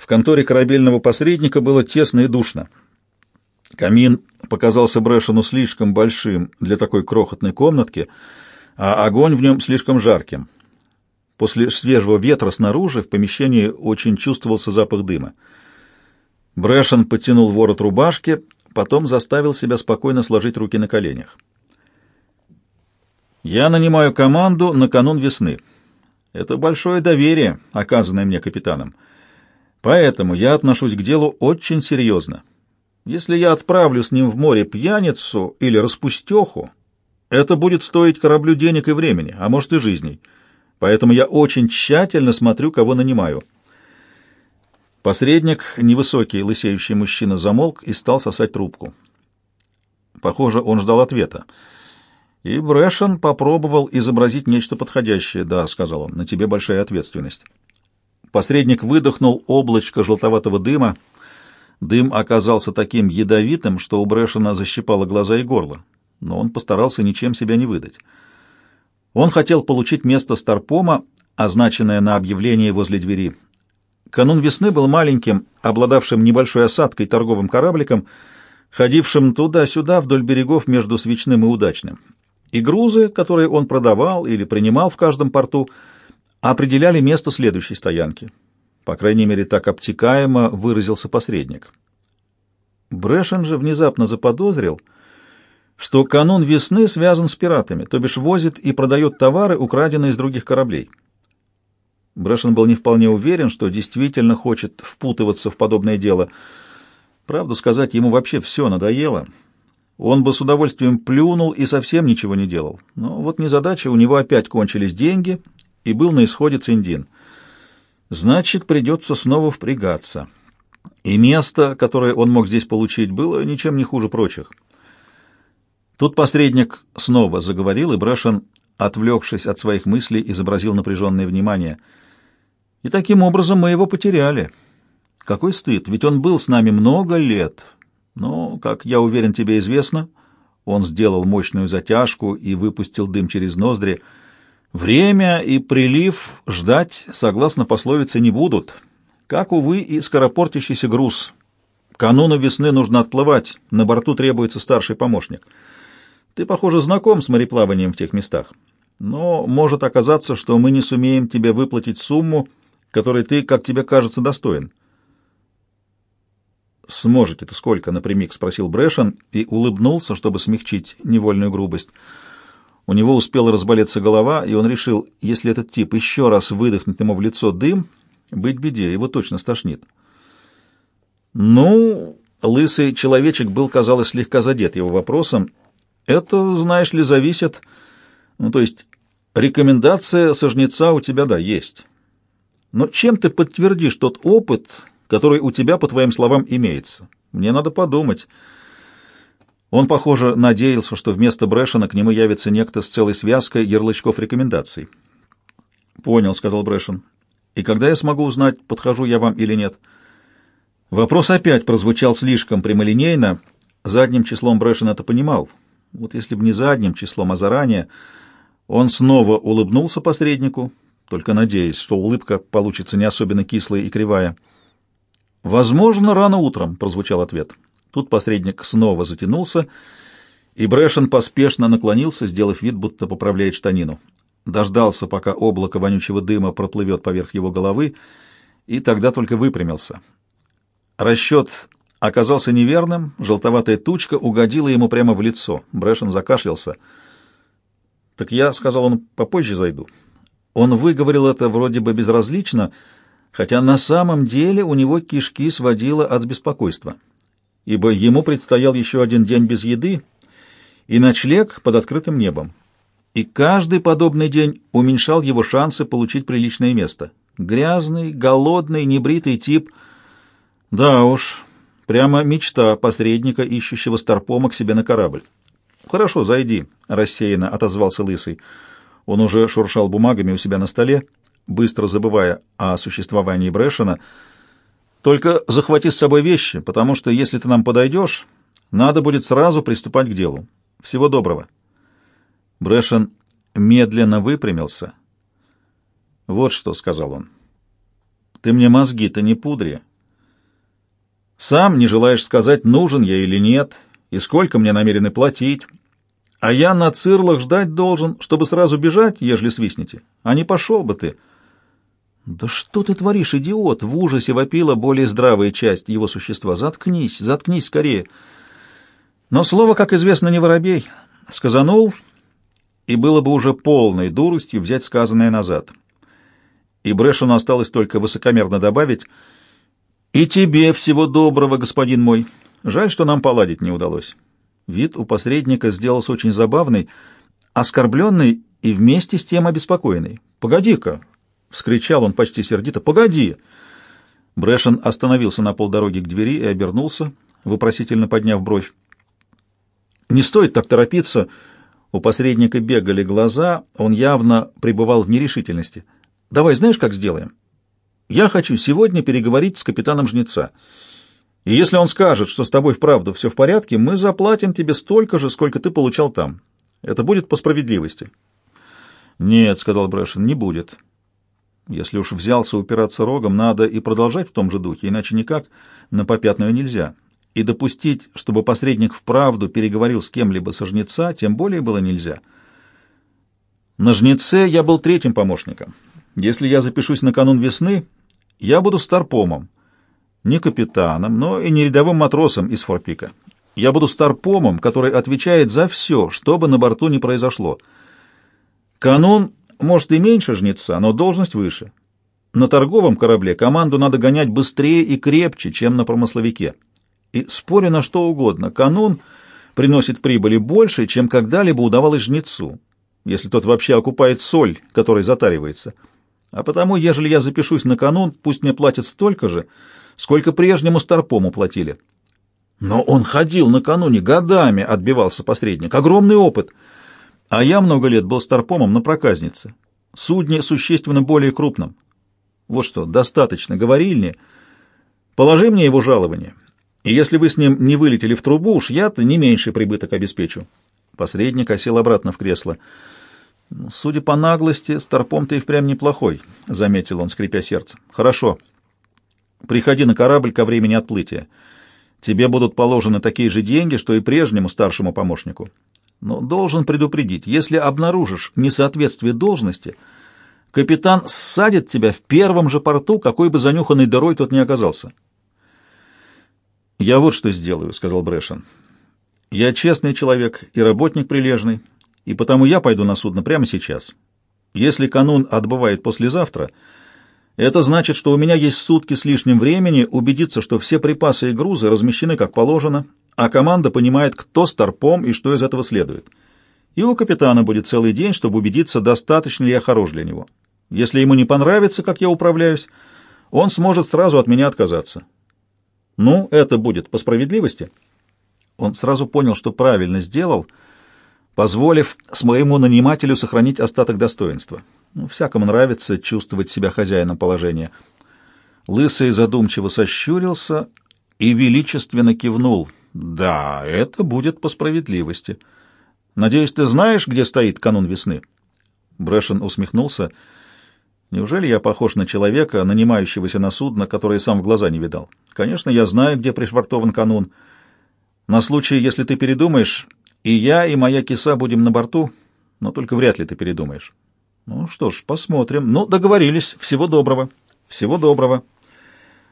В конторе корабельного посредника было тесно и душно. Камин показался Брэшену слишком большим для такой крохотной комнатки, а огонь в нем слишком жарким. После свежего ветра снаружи в помещении очень чувствовался запах дыма. Брэшен потянул ворот рубашки, потом заставил себя спокойно сложить руки на коленях. «Я нанимаю команду на канун весны. Это большое доверие, оказанное мне капитаном. Поэтому я отношусь к делу очень серьезно. Если я отправлю с ним в море пьяницу или распустеху, это будет стоить кораблю денег и времени, а может и жизней. Поэтому я очень тщательно смотрю, кого нанимаю». Посредник, невысокий лысеющий мужчина, замолк и стал сосать трубку. Похоже, он ждал ответа. И Брэшен попробовал изобразить нечто подходящее. «Да», — сказал он, — «на тебе большая ответственность». Посредник выдохнул облачко желтоватого дыма. Дым оказался таким ядовитым, что у Брэшена защипало глаза и горло, но он постарался ничем себя не выдать. Он хотел получить место старпома, означенное на объявлении возле двери. Канун весны был маленьким, обладавшим небольшой осадкой торговым корабликом, ходившим туда-сюда вдоль берегов между свечным и удачным и грузы, которые он продавал или принимал в каждом порту, определяли место следующей стоянки. По крайней мере, так обтекаемо выразился посредник. Брэшен же внезапно заподозрил, что канун весны связан с пиратами, то бишь возит и продает товары, украденные из других кораблей. Брэшен был не вполне уверен, что действительно хочет впутываться в подобное дело. Правду сказать, ему вообще все надоело — он бы с удовольствием плюнул и совсем ничего не делал. Но вот незадача, у него опять кончились деньги, и был на исходе Циндин. Значит, придется снова впрягаться. И место, которое он мог здесь получить, было ничем не хуже прочих. Тут посредник снова заговорил, и Брэшен, отвлекшись от своих мыслей, изобразил напряженное внимание. И таким образом мы его потеряли. Какой стыд, ведь он был с нами много лет, но, как я уверен, тебе известно, он сделал мощную затяжку и выпустил дым через ноздри. Время и прилив ждать, согласно пословице, не будут. Как, увы, и скоропортящийся груз. Кануну весны нужно отплывать, на борту требуется старший помощник. Ты, похоже, знаком с мореплаванием в тех местах. Но может оказаться, что мы не сумеем тебе выплатить сумму, которой ты, как тебе кажется, достоин сможете-то сколько?» — напрямик спросил Брэшен и улыбнулся, чтобы смягчить невольную грубость. У него успела разболеться голова, и он решил, если этот тип еще раз выдохнет ему в лицо дым, быть беде, его точно стошнит. «Ну...» — лысый человечек был, казалось, слегка задет его вопросом. «Это, знаешь ли, зависит... Ну, то есть рекомендация сожнеца у тебя, да, есть. Но чем ты подтвердишь тот опыт, который у тебя, по твоим словам, имеется. Мне надо подумать. Он, похоже, надеялся, что вместо Брэшена к нему явится некто с целой связкой ярлычков рекомендаций. «Понял», — сказал Брэшен. «И когда я смогу узнать, подхожу я вам или нет?» Вопрос опять прозвучал слишком прямолинейно. Задним числом Брэшен это понимал. Вот если бы не задним числом, а заранее... Он снова улыбнулся посреднику, только надеясь, что улыбка получится не особенно кислая и кривая. «Возможно, рано утром», — прозвучал ответ. Тут посредник снова затянулся, и Брэшен поспешно наклонился, сделав вид, будто поправляет штанину. Дождался, пока облако вонючего дыма проплывет поверх его головы, и тогда только выпрямился. Расчет оказался неверным, желтоватая тучка угодила ему прямо в лицо. Брэшен закашлялся. «Так я, — сказал он, — попозже зайду». Он выговорил это вроде бы безразлично, — хотя на самом деле у него кишки сводило от беспокойства, ибо ему предстоял еще один день без еды и ночлег под открытым небом. И каждый подобный день уменьшал его шансы получить приличное место. Грязный, голодный, небритый тип. Да уж, прямо мечта посредника, ищущего старпома к себе на корабль. «Хорошо, зайди», — рассеянно отозвался Лысый. Он уже шуршал бумагами у себя на столе, — быстро забывая о существовании Брэшена. «Только захвати с собой вещи, потому что, если ты нам подойдешь, надо будет сразу приступать к делу. Всего доброго». Брэшен медленно выпрямился. «Вот что», — сказал он, — «ты мне мозги-то не пудри. Сам не желаешь сказать, нужен я или нет, и сколько мне намерены платить. А я на цирлах ждать должен, чтобы сразу бежать, ежели свистнете. А не пошел бы ты. Да что ты творишь, идиот? В ужасе вопила более здравая часть его существа. Заткнись, заткнись скорее. Но слово, как известно, не воробей. Сказанул, и было бы уже полной дуростью взять сказанное назад. И Брэшену осталось только высокомерно добавить — «И тебе всего доброго, господин мой. Жаль, что нам поладить не удалось». Вид у посредника сделался очень забавный, оскорбленный и вместе с тем обеспокоенный. «Погоди-ка!» — вскричал он почти сердито. «Погоди!» Брэшен остановился на полдороги к двери и обернулся, вопросительно подняв бровь. «Не стоит так торопиться!» У посредника бегали глаза, он явно пребывал в нерешительности. «Давай, знаешь, как сделаем? Я хочу сегодня переговорить с капитаном Жнеца. И если он скажет, что с тобой вправду все в порядке, мы заплатим тебе столько же, сколько ты получал там. Это будет по справедливости. Нет, — сказал Брэшен, — не будет. Если уж взялся упираться рогом, надо и продолжать в том же духе, иначе никак на попятную нельзя. И допустить, чтобы посредник вправду переговорил с кем-либо со жнеца, тем более было нельзя. На жнеце я был третьим помощником. Если я запишусь на канун весны, я буду старпомом. Не капитаном, но и не рядовым матросом из форпика. Я буду старпомом, который отвечает за все, что бы на борту ни произошло. Канун, может, и меньше жнеца, но должность выше. На торговом корабле команду надо гонять быстрее и крепче, чем на промысловике. И спорю на что угодно, канун приносит прибыли больше, чем когда-либо удавалось жнецу, если тот вообще окупает соль, которой затаривается. А потому, ежели я запишусь на канун, пусть мне платят столько же, сколько прежнему старпому платили. Но он ходил накануне годами, отбивался посредник. Огромный опыт. А я много лет был старпомом на проказнице. Судне существенно более крупным. Вот что, достаточно говорильни. Положи мне его жалование. И если вы с ним не вылетели в трубу, уж я-то не меньший прибыток обеспечу. Посредник осел обратно в кресло. «Судя по наглости, Старпом ты и впрямь неплохой», — заметил он, скрипя сердце. «Хорошо. Приходи на корабль ко времени отплытия. Тебе будут положены такие же деньги, что и прежнему старшему помощнику. Но должен предупредить, если обнаружишь несоответствие должности, капитан ссадит тебя в первом же порту, какой бы занюханной дырой тот ни оказался». «Я вот что сделаю», — сказал Брэшен. «Я честный человек и работник прилежный» и потому я пойду на судно прямо сейчас. Если канун отбывает послезавтра, это значит, что у меня есть сутки с лишним времени убедиться, что все припасы и грузы размещены как положено, а команда понимает, кто старпом и что из этого следует. И у капитана будет целый день, чтобы убедиться, достаточно ли я хорош для него. Если ему не понравится, как я управляюсь, он сможет сразу от меня отказаться. Ну, это будет по справедливости. Он сразу понял, что правильно сделал — позволив своему нанимателю сохранить остаток достоинства. Ну, всякому нравится чувствовать себя хозяином положения. Лысый задумчиво сощурился и величественно кивнул. «Да, это будет по справедливости. Надеюсь, ты знаешь, где стоит канун весны?» Брэшен усмехнулся. «Неужели я похож на человека, нанимающегося на судно, которое сам в глаза не видал? Конечно, я знаю, где пришвартован канун. На случай, если ты передумаешь, и я, и моя киса будем на борту, но только вряд ли ты передумаешь. Ну что ж, посмотрим. Ну, договорились. Всего доброго. Всего доброго.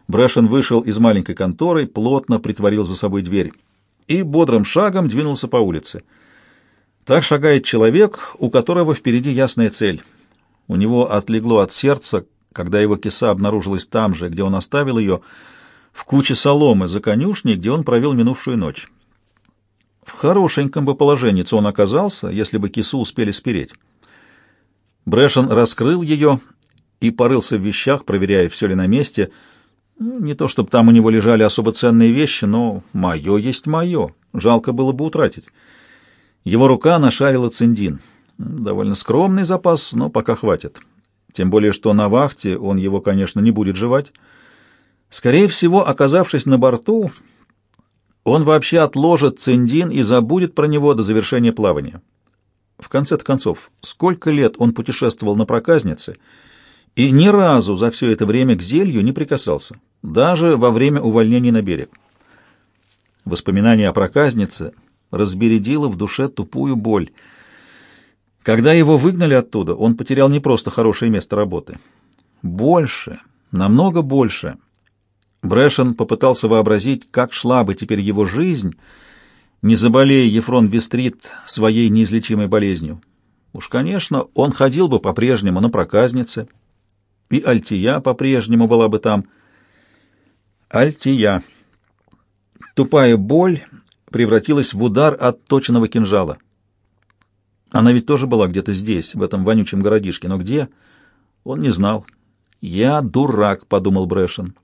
Брэшен вышел из маленькой конторы, плотно притворил за собой дверь и бодрым шагом двинулся по улице. Так шагает человек, у которого впереди ясная цель. У него отлегло от сердца, когда его киса обнаружилась там же, где он оставил ее, в куче соломы за конюшней, где он провел минувшую ночь. В хорошеньком бы положении он оказался, если бы кису успели спереть. Брэшен раскрыл ее и порылся в вещах, проверяя, все ли на месте. Ну, не то, чтобы там у него лежали особо ценные вещи, но мое есть мое. Жалко было бы утратить. Его рука нашарила циндин. Довольно скромный запас, но пока хватит. Тем более, что на вахте он его, конечно, не будет жевать. Скорее всего, оказавшись на борту, он вообще отложит циндин и забудет про него до завершения плавания. В конце-то концов, сколько лет он путешествовал на проказнице и ни разу за все это время к зелью не прикасался. даже во время увольнений на берег. Воспоминание о проказнице разбередило в душе тупую боль. Когда его выгнали оттуда, он потерял не просто хорошее место работы. Больше, намного больше. Брэшен попытался вообразить, как шла бы теперь его жизнь, не заболея Ефрон Вестрит своей неизлечимой болезнью. Уж, конечно, он ходил бы по-прежнему на проказнице, и Альтия по-прежнему была бы там. Альтия. Тупая боль превратилась в удар от точенного кинжала. Она ведь тоже была где-то здесь, в этом вонючем городишке, но где? Он не знал. «Я дурак», — подумал Брэшен.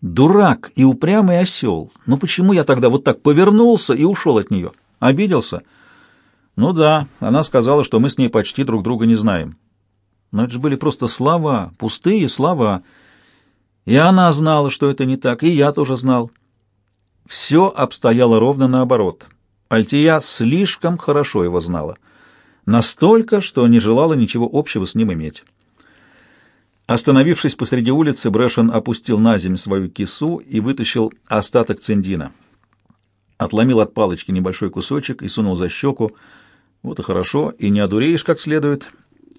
«Дурак и упрямый осел. Ну почему я тогда вот так повернулся и ушел от нее? Обиделся?» «Ну да, она сказала, что мы с ней почти друг друга не знаем. Но это же были просто слова, пустые слова. И она знала, что это не так, и я тоже знал. Все обстояло ровно наоборот. Альтия слишком хорошо его знала. Настолько, что не желала ничего общего с ним иметь. Остановившись посреди улицы, Брэшен опустил на землю свою кису и вытащил остаток циндина. Отломил от палочки небольшой кусочек и сунул за щеку. Вот и хорошо, и не одуреешь как следует,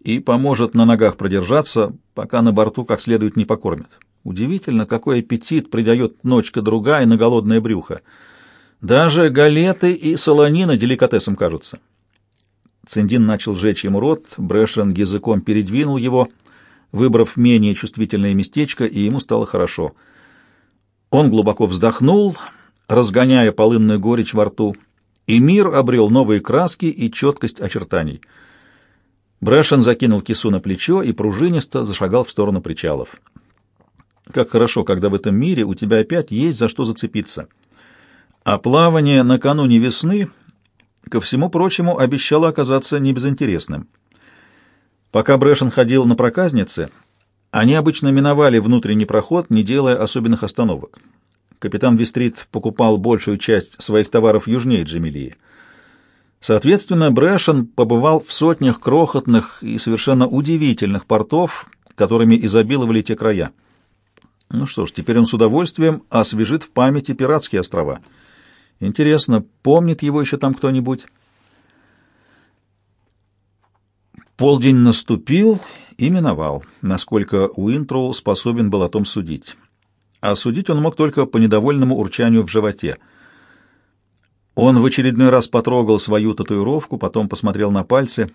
и поможет на ногах продержаться, пока на борту как следует не покормят. Удивительно, какой аппетит придает ночка-другая на голодное брюхо. Даже галеты и солонина деликатесом кажутся. Циндин начал жечь ему рот, Брэшен языком передвинул его, выбрав менее чувствительное местечко, и ему стало хорошо. Он глубоко вздохнул, разгоняя полынную горечь во рту, и мир обрел новые краски и четкость очертаний. Брэшен закинул кису на плечо и пружинисто зашагал в сторону причалов. Как хорошо, когда в этом мире у тебя опять есть за что зацепиться. А плавание накануне весны, ко всему прочему, обещало оказаться небезынтересным. Пока Брэшен ходил на проказнице, они обычно миновали внутренний проход, не делая особенных остановок. Капитан Вестрит покупал большую часть своих товаров южнее Джемилии. Соответственно, Брэшен побывал в сотнях крохотных и совершенно удивительных портов, которыми изобиловали те края. Ну что ж, теперь он с удовольствием освежит в памяти пиратские острова. Интересно, помнит его еще там кто-нибудь? Полдень наступил и миновал, насколько Уинтроу способен был о том судить. А судить он мог только по недовольному урчанию в животе. Он в очередной раз потрогал свою татуировку, потом посмотрел на пальцы.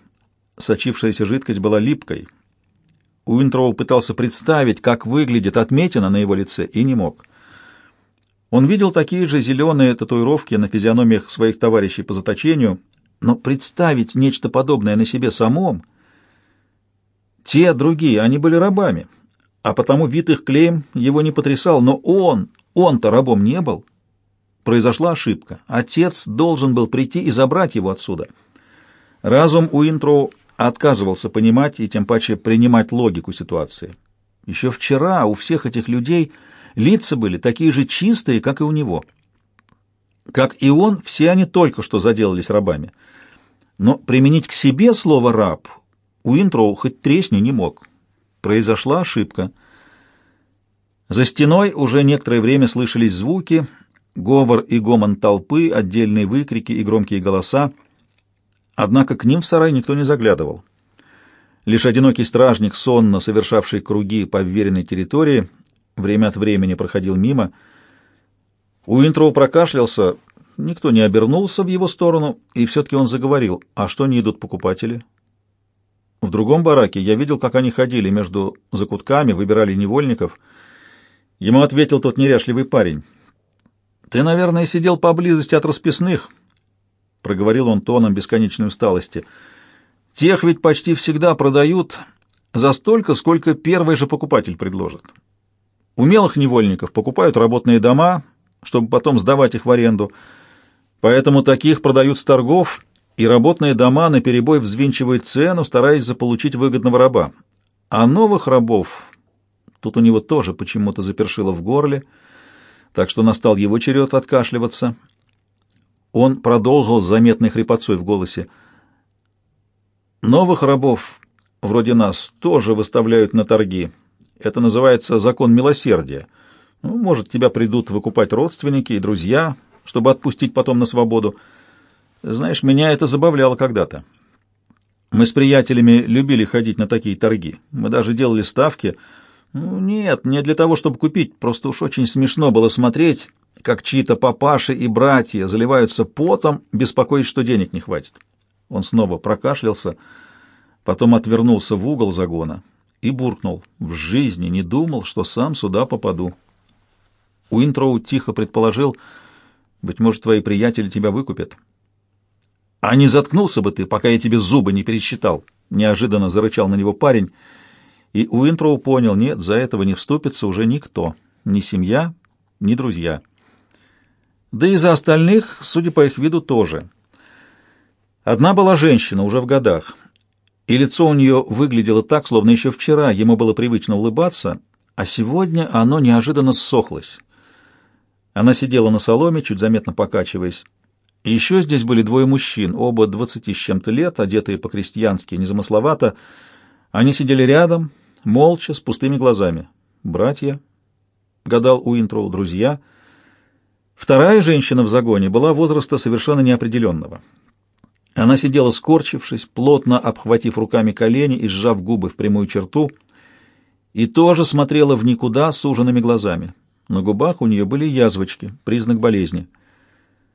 Сочившаяся жидкость была липкой — Уинтроу пытался представить, как выглядит отметина на его лице, и не мог. Он видел такие же зеленые татуировки на физиономиях своих товарищей по заточению, но представить нечто подобное на себе самом... Те другие, они были рабами, а потому вид их клеем его не потрясал, но он, он-то рабом не был. Произошла ошибка. Отец должен был прийти и забрать его отсюда. Разум Уинтроу отказывался понимать и тем паче принимать логику ситуации. Еще вчера у всех этих людей лица были такие же чистые, как и у него. Как и он, все они только что заделались рабами. Но применить к себе слово «раб» Уинтроу хоть тресни не мог. Произошла ошибка. За стеной уже некоторое время слышались звуки, говор и гомон толпы, отдельные выкрики и громкие голоса. Однако к ним в сарай никто не заглядывал. Лишь одинокий стражник, сонно совершавший круги по вверенной территории, время от времени проходил мимо. Уинтроу прокашлялся, никто не обернулся в его сторону, и все-таки он заговорил, а что не идут покупатели? В другом бараке я видел, как они ходили между закутками, выбирали невольников. Ему ответил тот неряшливый парень. «Ты, наверное, сидел поблизости от расписных», проговорил он тоном бесконечной усталости. Тех ведь почти всегда продают за столько, сколько первый же покупатель предложит. Умелых невольников покупают работные дома, чтобы потом сдавать их в аренду. Поэтому таких продают с торгов, и работные дома наперебой взвинчивают цену, стараясь заполучить выгодного раба. А новых рабов... Тут у него тоже почему-то запершило в горле, так что настал его черед откашливаться — он продолжил с заметной хрипотцой в голосе. «Новых рабов, вроде нас, тоже выставляют на торги. Это называется закон милосердия. Ну, может, тебя придут выкупать родственники и друзья, чтобы отпустить потом на свободу. Знаешь, меня это забавляло когда-то. Мы с приятелями любили ходить на такие торги. Мы даже делали ставки. Ну, нет, не для того, чтобы купить, просто уж очень смешно было смотреть, как чьи-то папаши и братья заливаются потом, беспокоясь, что денег не хватит. Он снова прокашлялся, потом отвернулся в угол загона и буркнул. В жизни не думал, что сам сюда попаду. Уинтроу тихо предположил, быть может, твои приятели тебя выкупят. «А не заткнулся бы ты, пока я тебе зубы не пересчитал!» Неожиданно зарычал на него парень, и Уинтроу понял, нет, за этого не вступится уже никто, ни семья, ни друзья. Да и за остальных, судя по их виду, тоже. Одна была женщина, уже в годах, и лицо у нее выглядело так, словно еще вчера ему было привычно улыбаться, а сегодня оно неожиданно ссохлось. Она сидела на соломе, чуть заметно покачиваясь. И еще здесь были двое мужчин, оба двадцати с чем-то лет, одетые по-крестьянски, незамысловато. Они сидели рядом, молча, с пустыми глазами. «Братья», — гадал Уинтроу, — «друзья». Вторая женщина в загоне была возраста совершенно неопределенного. Она сидела скорчившись, плотно обхватив руками колени и сжав губы в прямую черту, и тоже смотрела в никуда с ужинными глазами. На губах у нее были язвочки, признак болезни —